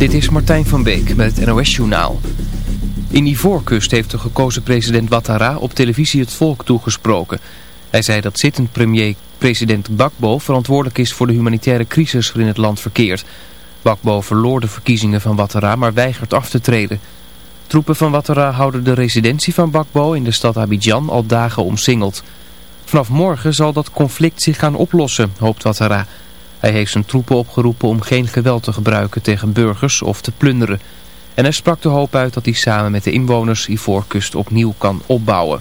Dit is Martijn van Beek met het NOS-journaal. In Ivoorkust heeft de gekozen president Ouattara op televisie het volk toegesproken. Hij zei dat zittend premier president Bakbo verantwoordelijk is voor de humanitaire crisis waarin het land verkeert. Bakbo verloor de verkiezingen van Ouattara, maar weigert af te treden. Troepen van Ouattara houden de residentie van Bakbo in de stad Abidjan al dagen omsingeld. Vanaf morgen zal dat conflict zich gaan oplossen, hoopt Ouattara... Hij heeft zijn troepen opgeroepen om geen geweld te gebruiken tegen burgers of te plunderen. En hij sprak de hoop uit dat hij samen met de inwoners Ivoorkust opnieuw kan opbouwen.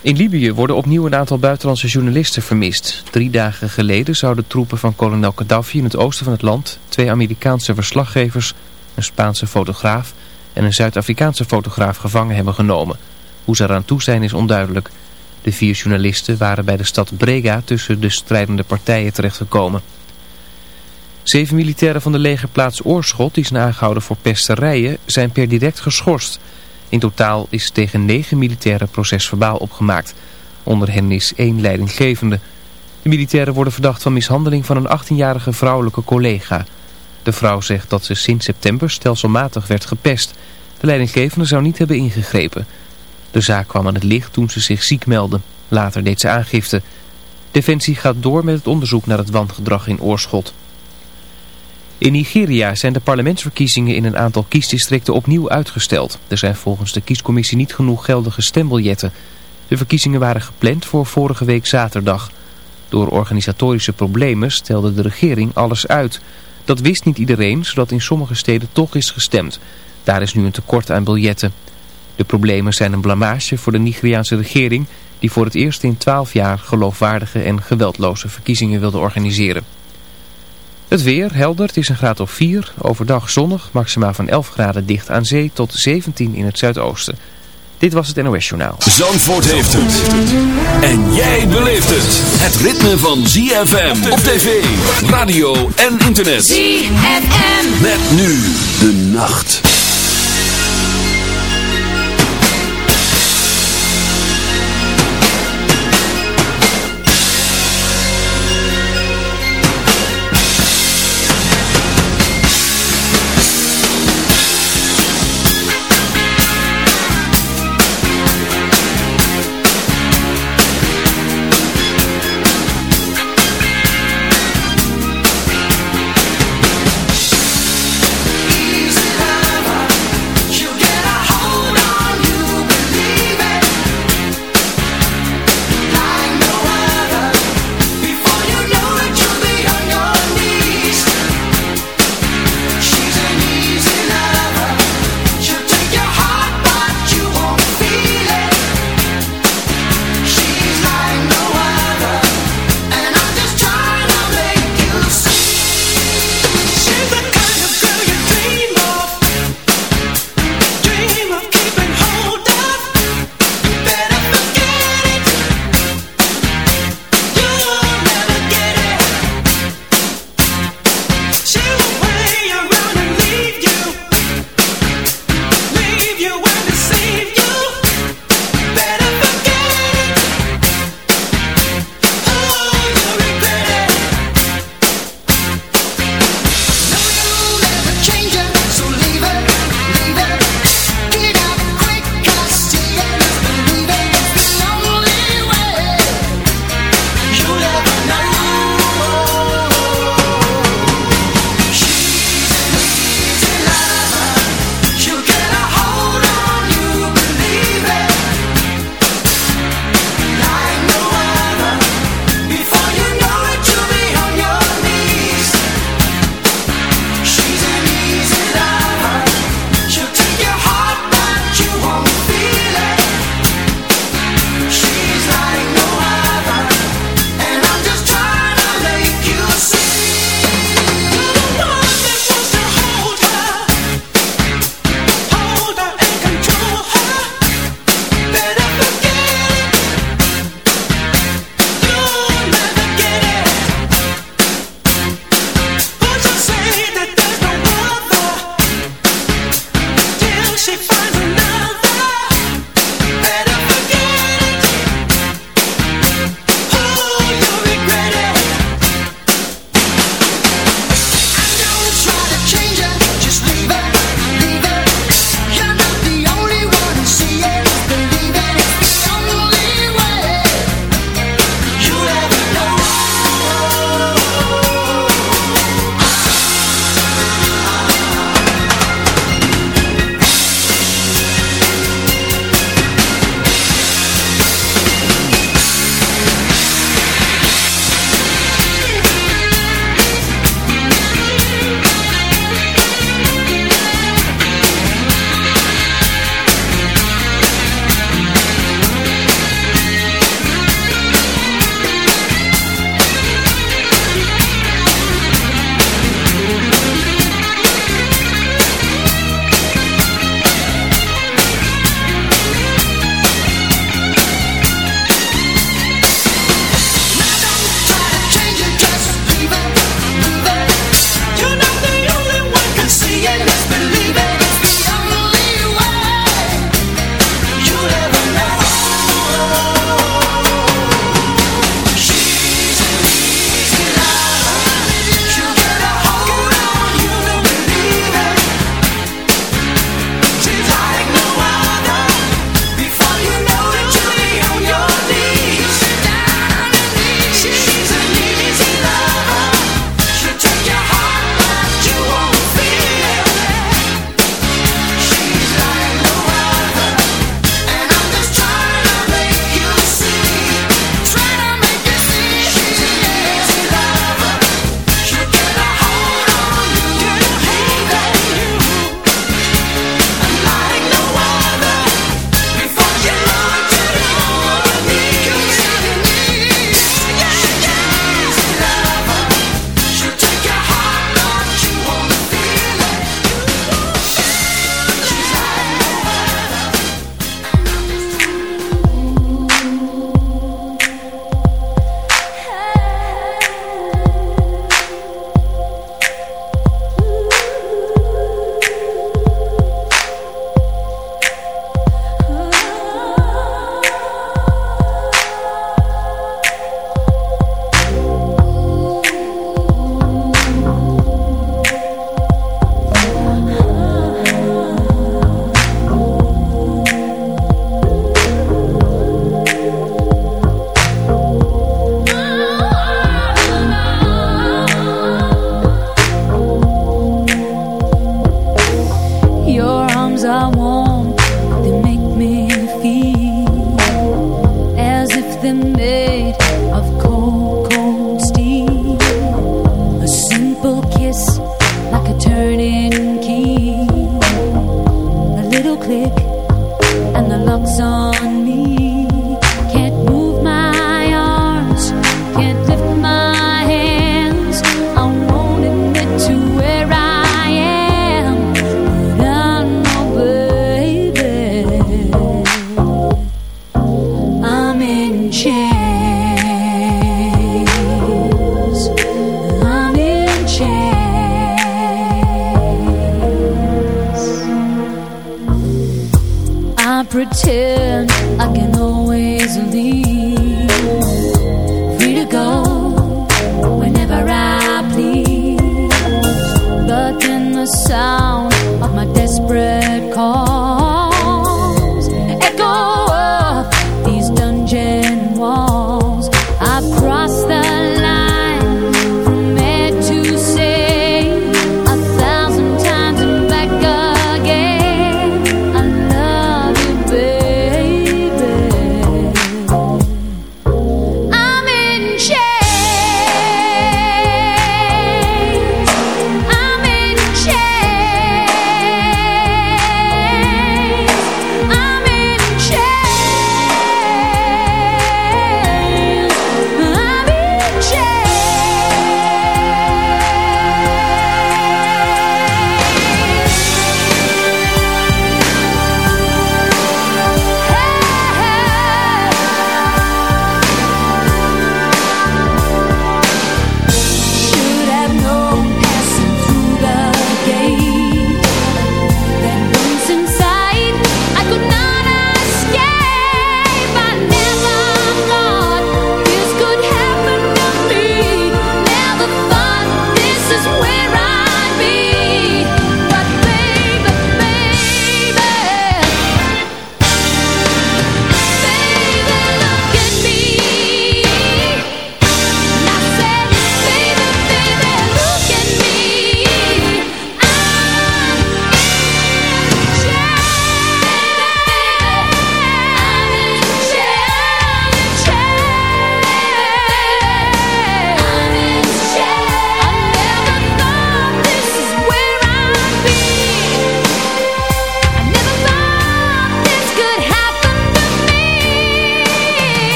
In Libië worden opnieuw een aantal buitenlandse journalisten vermist. Drie dagen geleden zouden troepen van kolonel Gaddafi in het oosten van het land... twee Amerikaanse verslaggevers, een Spaanse fotograaf en een Zuid-Afrikaanse fotograaf gevangen hebben genomen. Hoe ze eraan toe zijn is onduidelijk... De vier journalisten waren bij de stad Brega tussen de strijdende partijen terechtgekomen. Zeven militairen van de legerplaats Oorschot, die zijn aangehouden voor pesterijen, zijn per direct geschorst. In totaal is tegen negen militairen procesverbaal opgemaakt. Onder hen is één leidinggevende. De militairen worden verdacht van mishandeling van een 18-jarige vrouwelijke collega. De vrouw zegt dat ze sinds september stelselmatig werd gepest. De leidinggevende zou niet hebben ingegrepen. De zaak kwam aan het licht toen ze zich ziek meldde. Later deed ze aangifte. Defensie gaat door met het onderzoek naar het wangedrag in Oorschot. In Nigeria zijn de parlementsverkiezingen in een aantal kiesdistricten opnieuw uitgesteld. Er zijn volgens de kiescommissie niet genoeg geldige stembiljetten. De verkiezingen waren gepland voor vorige week zaterdag. Door organisatorische problemen stelde de regering alles uit. Dat wist niet iedereen, zodat in sommige steden toch is gestemd. Daar is nu een tekort aan biljetten. De problemen zijn een blamage voor de Nigeriaanse regering die voor het eerst in 12 jaar geloofwaardige en geweldloze verkiezingen wilde organiseren. Het weer helder, het is een graad of 4, overdag zonnig, maximaal van 11 graden dicht aan zee tot 17 in het zuidoosten. Dit was het NOS Journaal. Zandvoort heeft het. En jij beleeft het. Het ritme van ZFM op tv, radio en internet. ZFM. Met nu de nacht.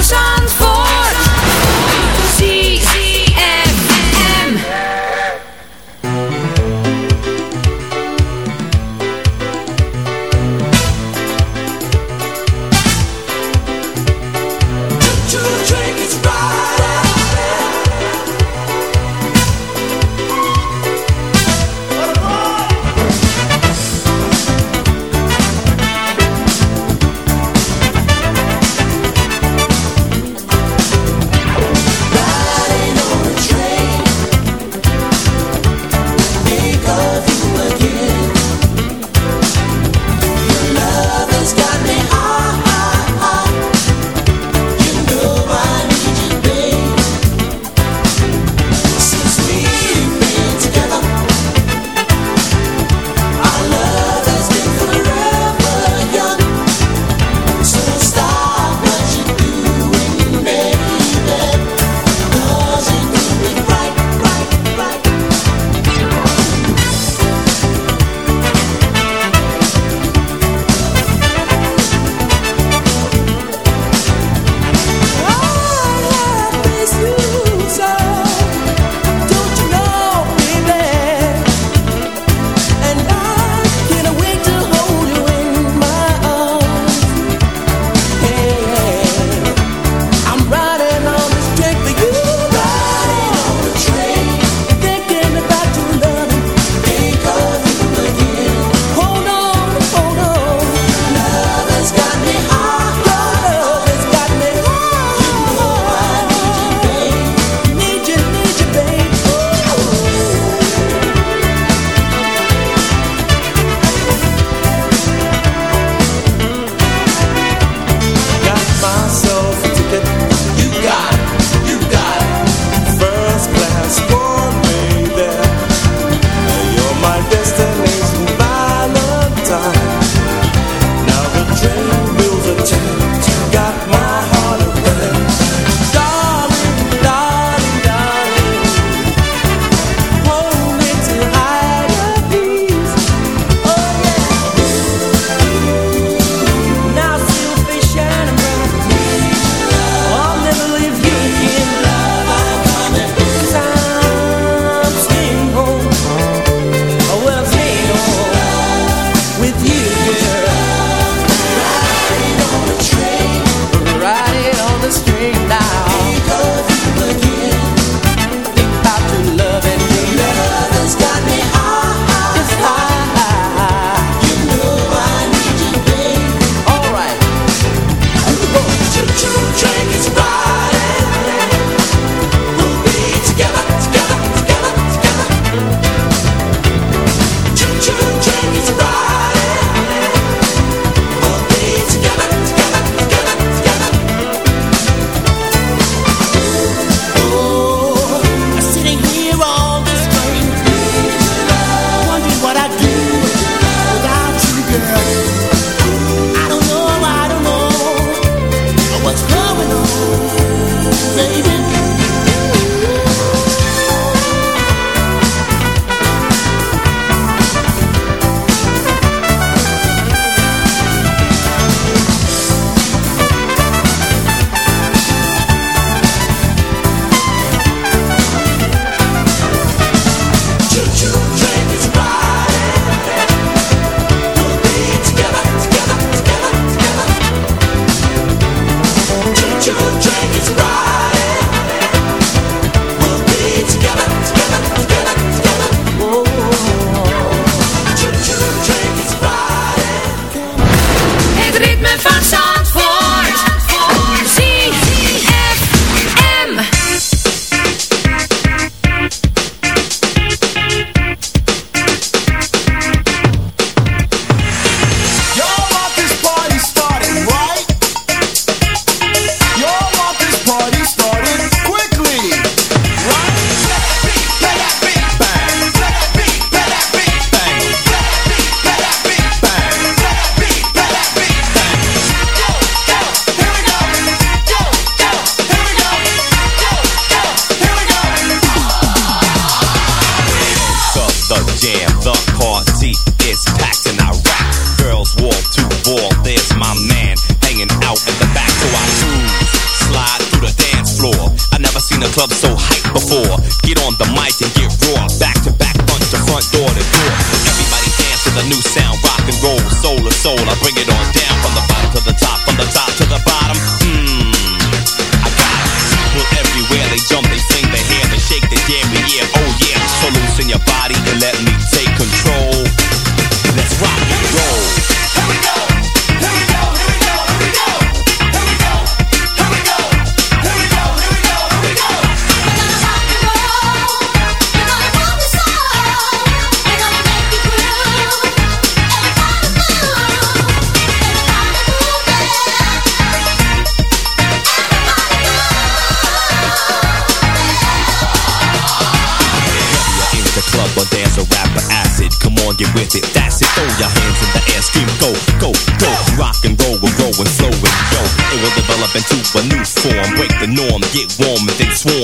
Sunshine. Zandvoort.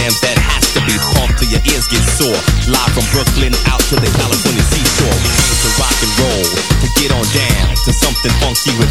jams that has to be pumped till your ears get sore. Live from Brooklyn out to the California seashore. We came to rock and roll, to get on down, to something funky with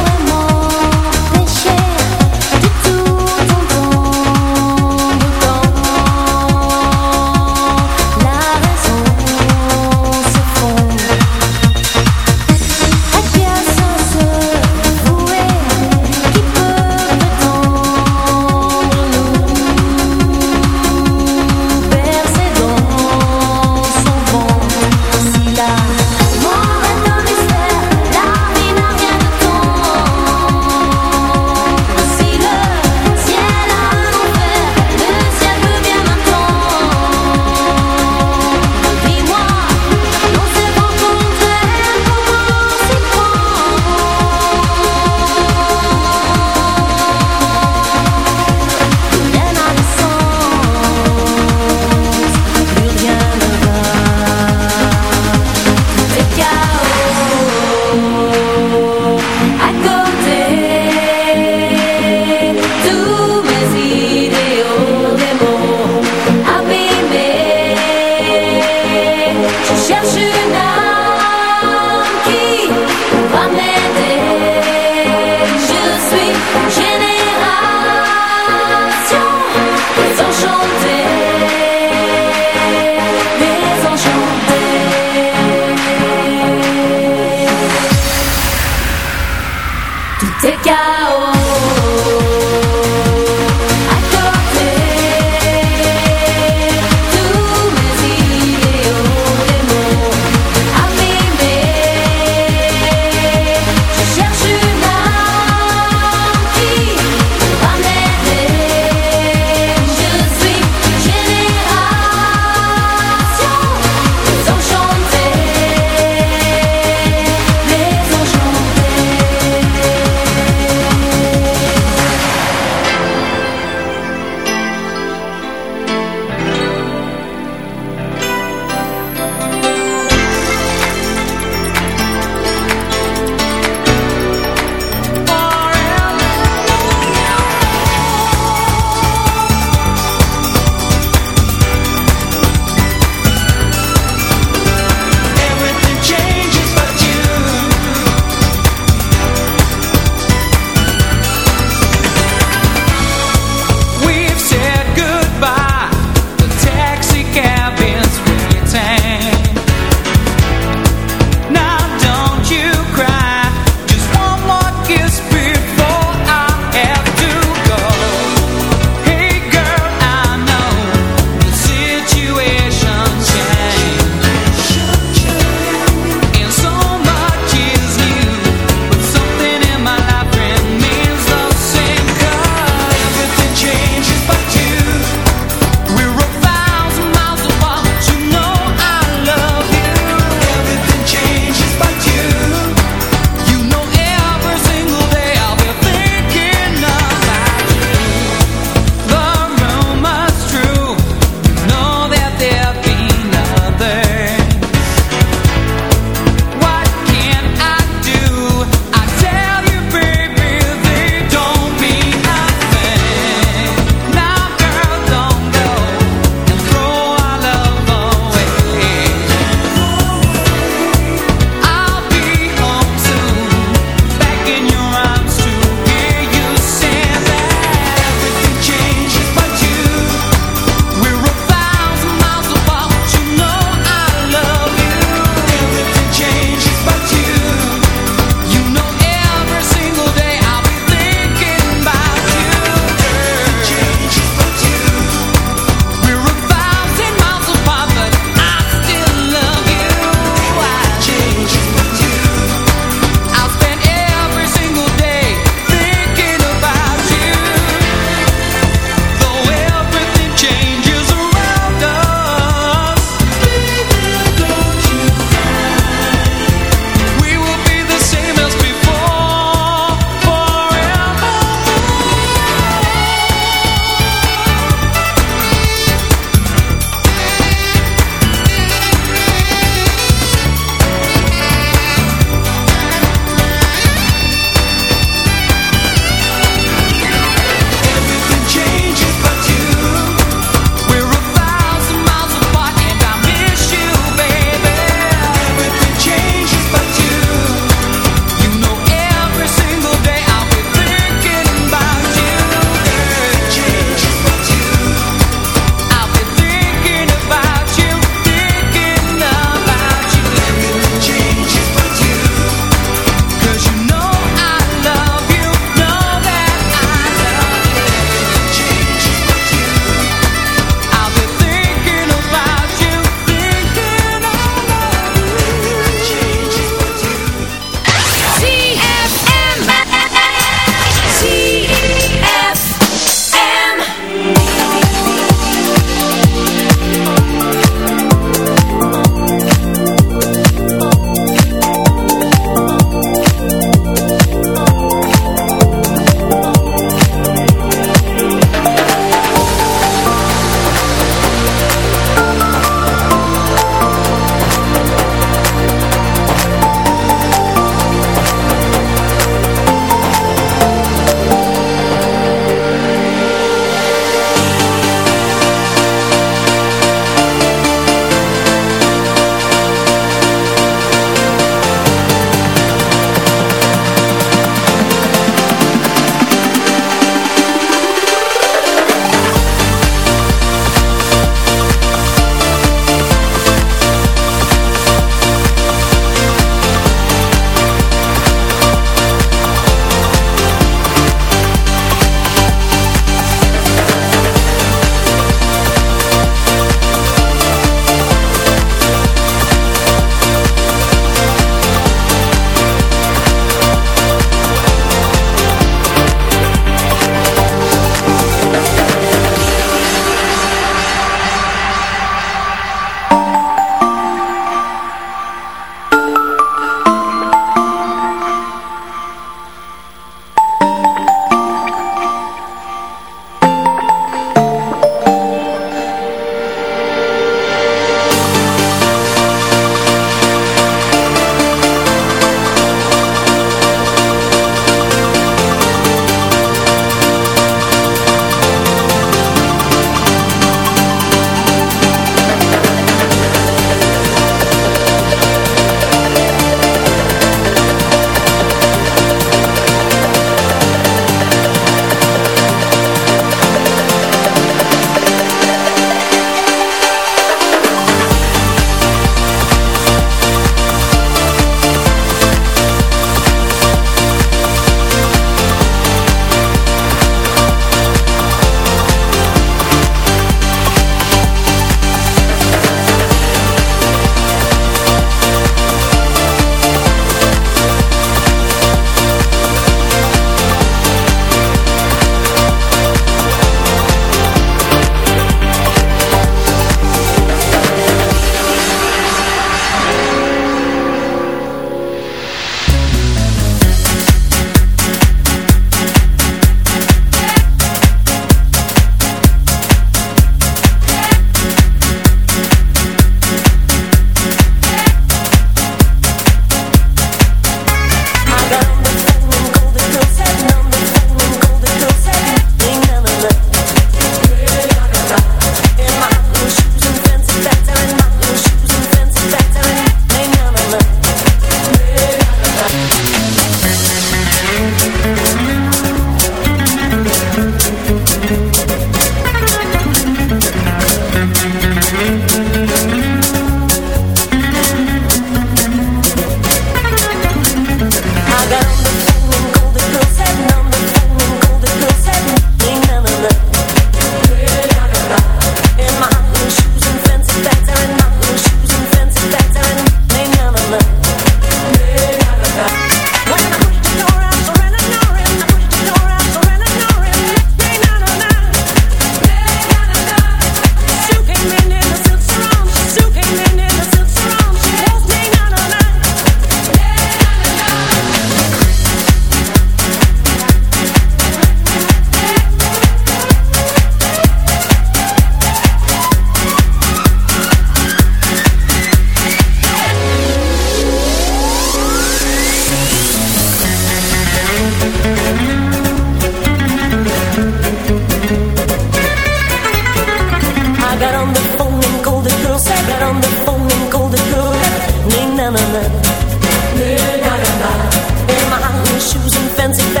shoes and fancy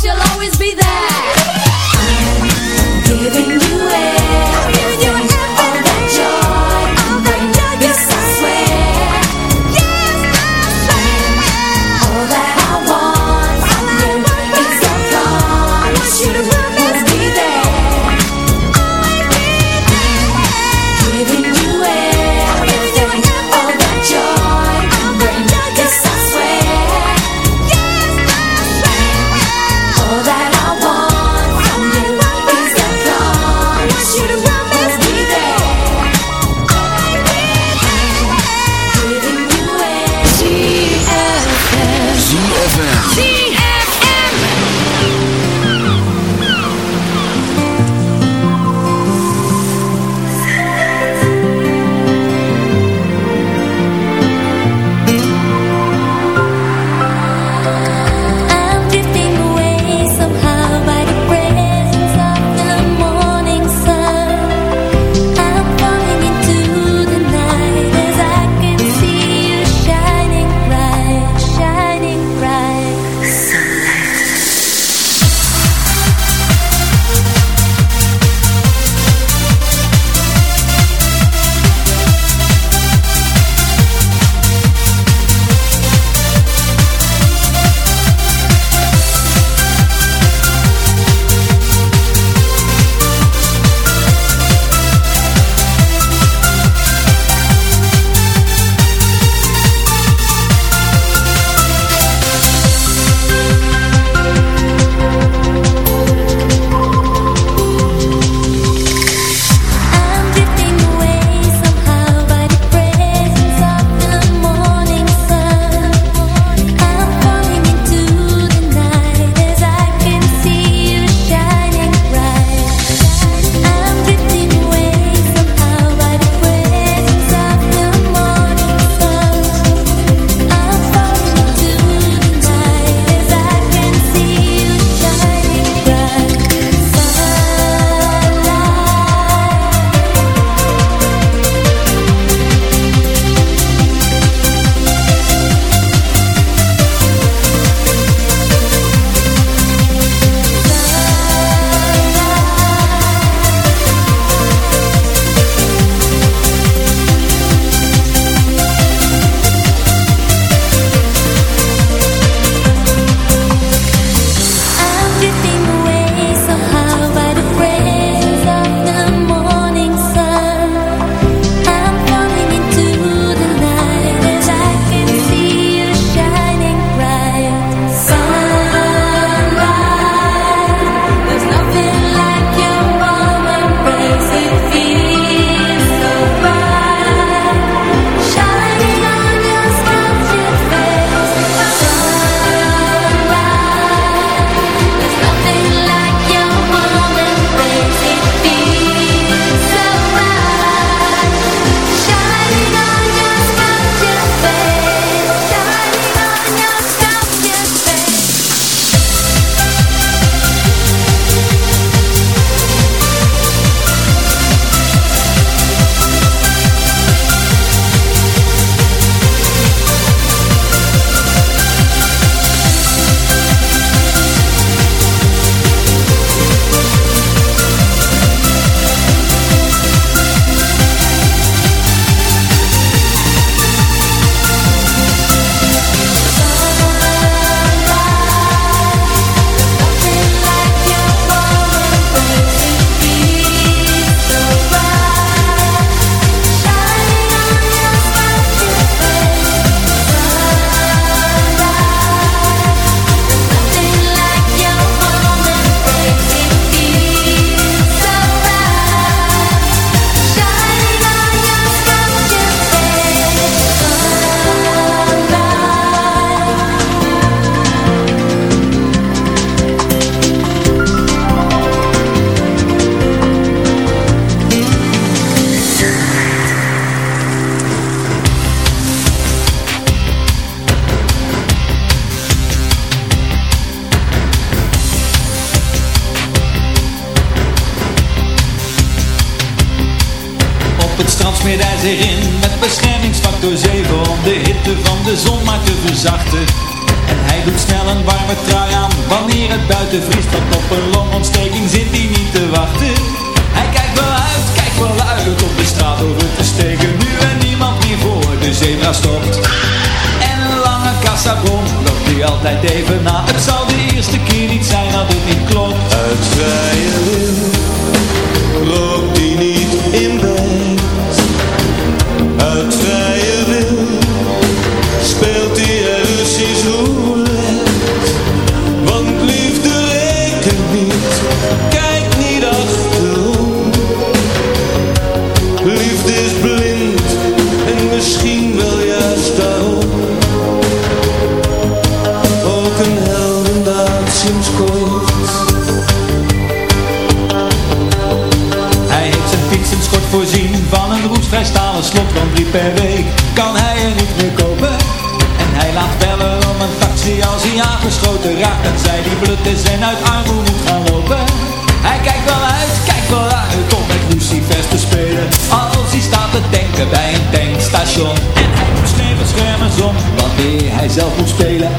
she'll always be there. zelf moet spelen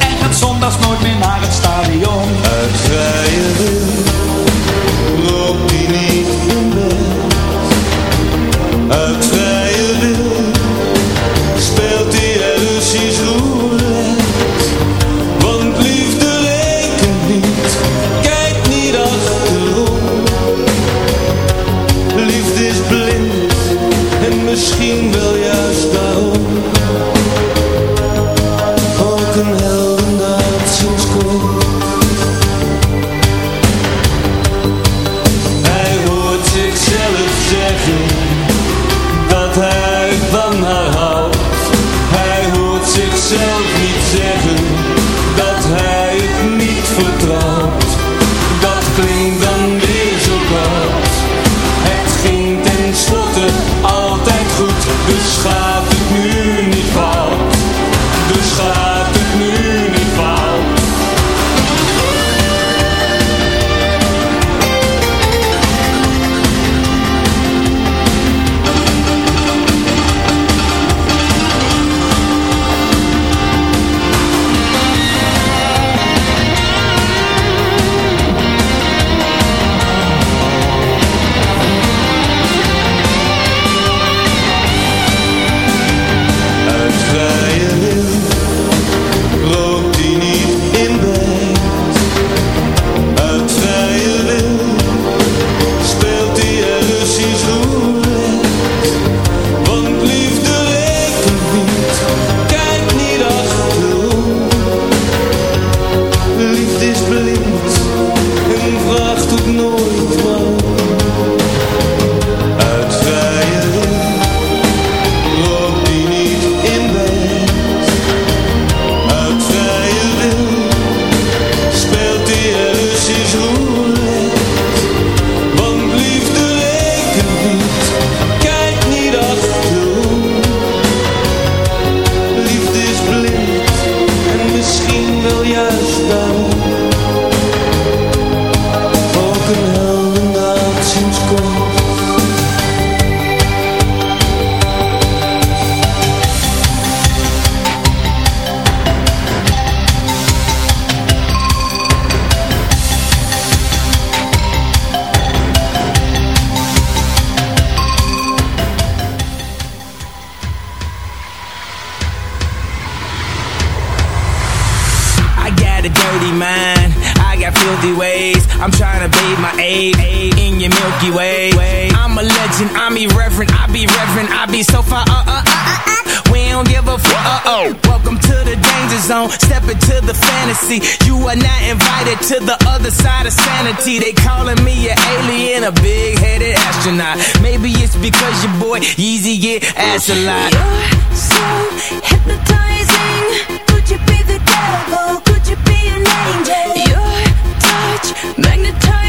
line. You're so hypnotizing. Could you be the devil? Could you be an angel? Your touch magnetizes.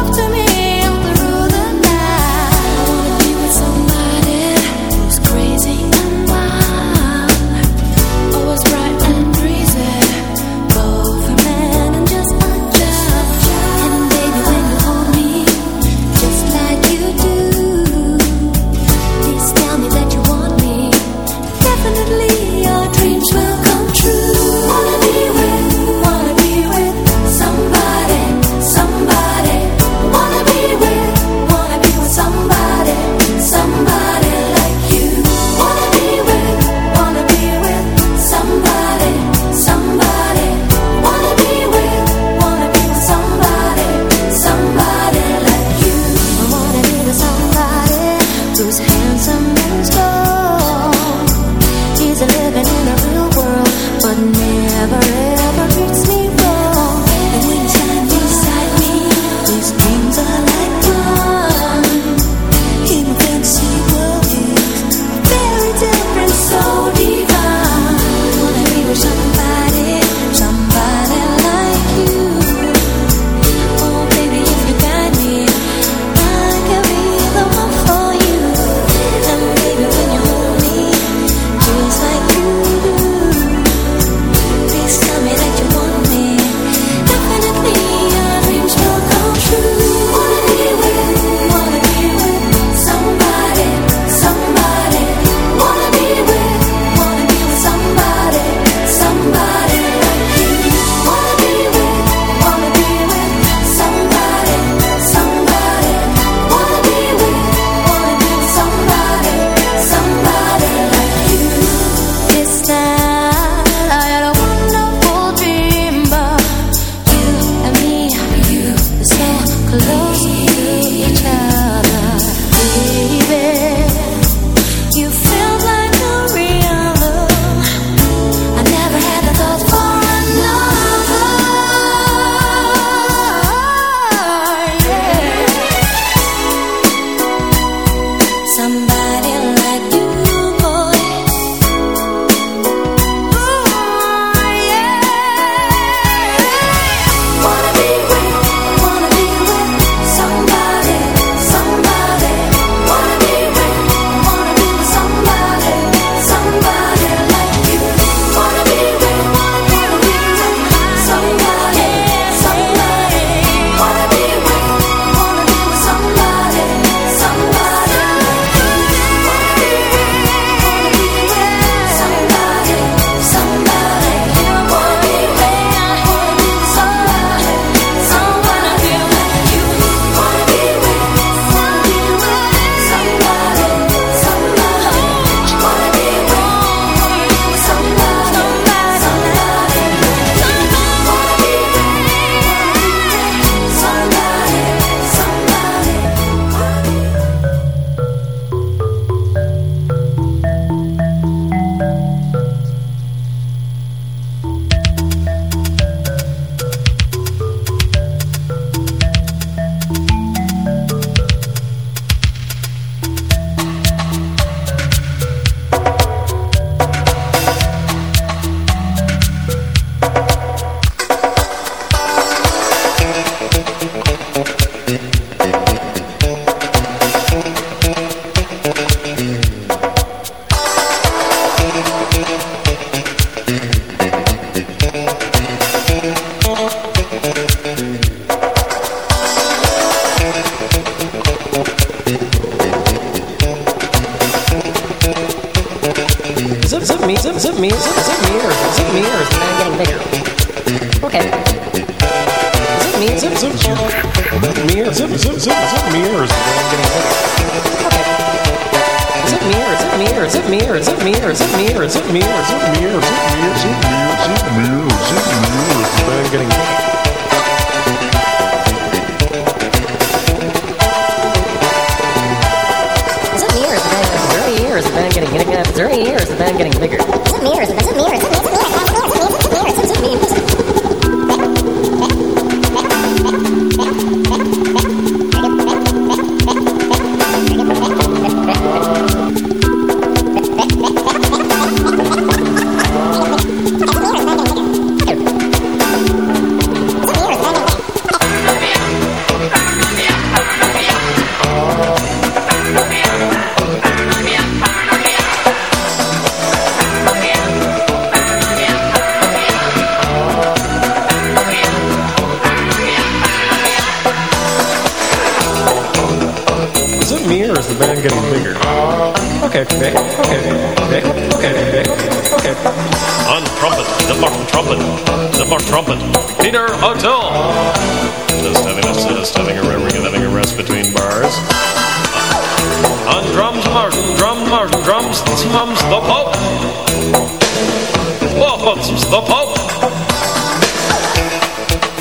the Mark Trumpet, the Mark Trumpet, Peter O'Toole. Just having a just having a, rest, having a rest between bars. On drums, Martin, drum, Martin, drums, mums, the Pope. Waffles, the Pope.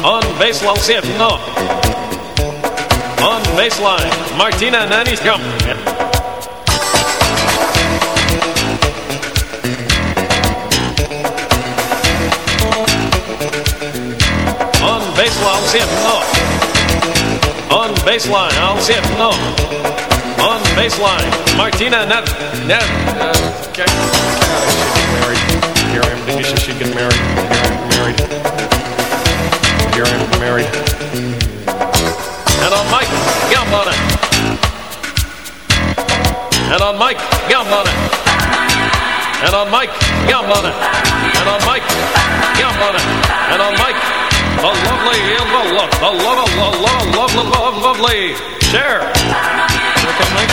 On bass, I'll see it, no. On bass line, Martina Nanny's come. zip no. On baseline, I'll zip no. On baseline, Martina Net. Net. Uh, okay. Married. Here I am, Denisha. She get married. Married. Here I am, married. And on Mike Gambona. And on Mike Gambona. And on Mike Gambona. And on Mike Gambona. And on Mike the lovely, the love, the love, the love, love, love, love, lovely Cher. Here coming.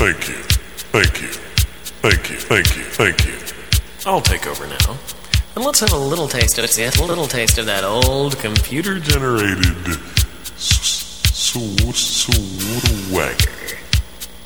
Thank you, thank you, thank you, thank you, thank you. I'll take over now. And let's have a little taste of it, see, a little taste of that old computer generated. So, so, what a wagger.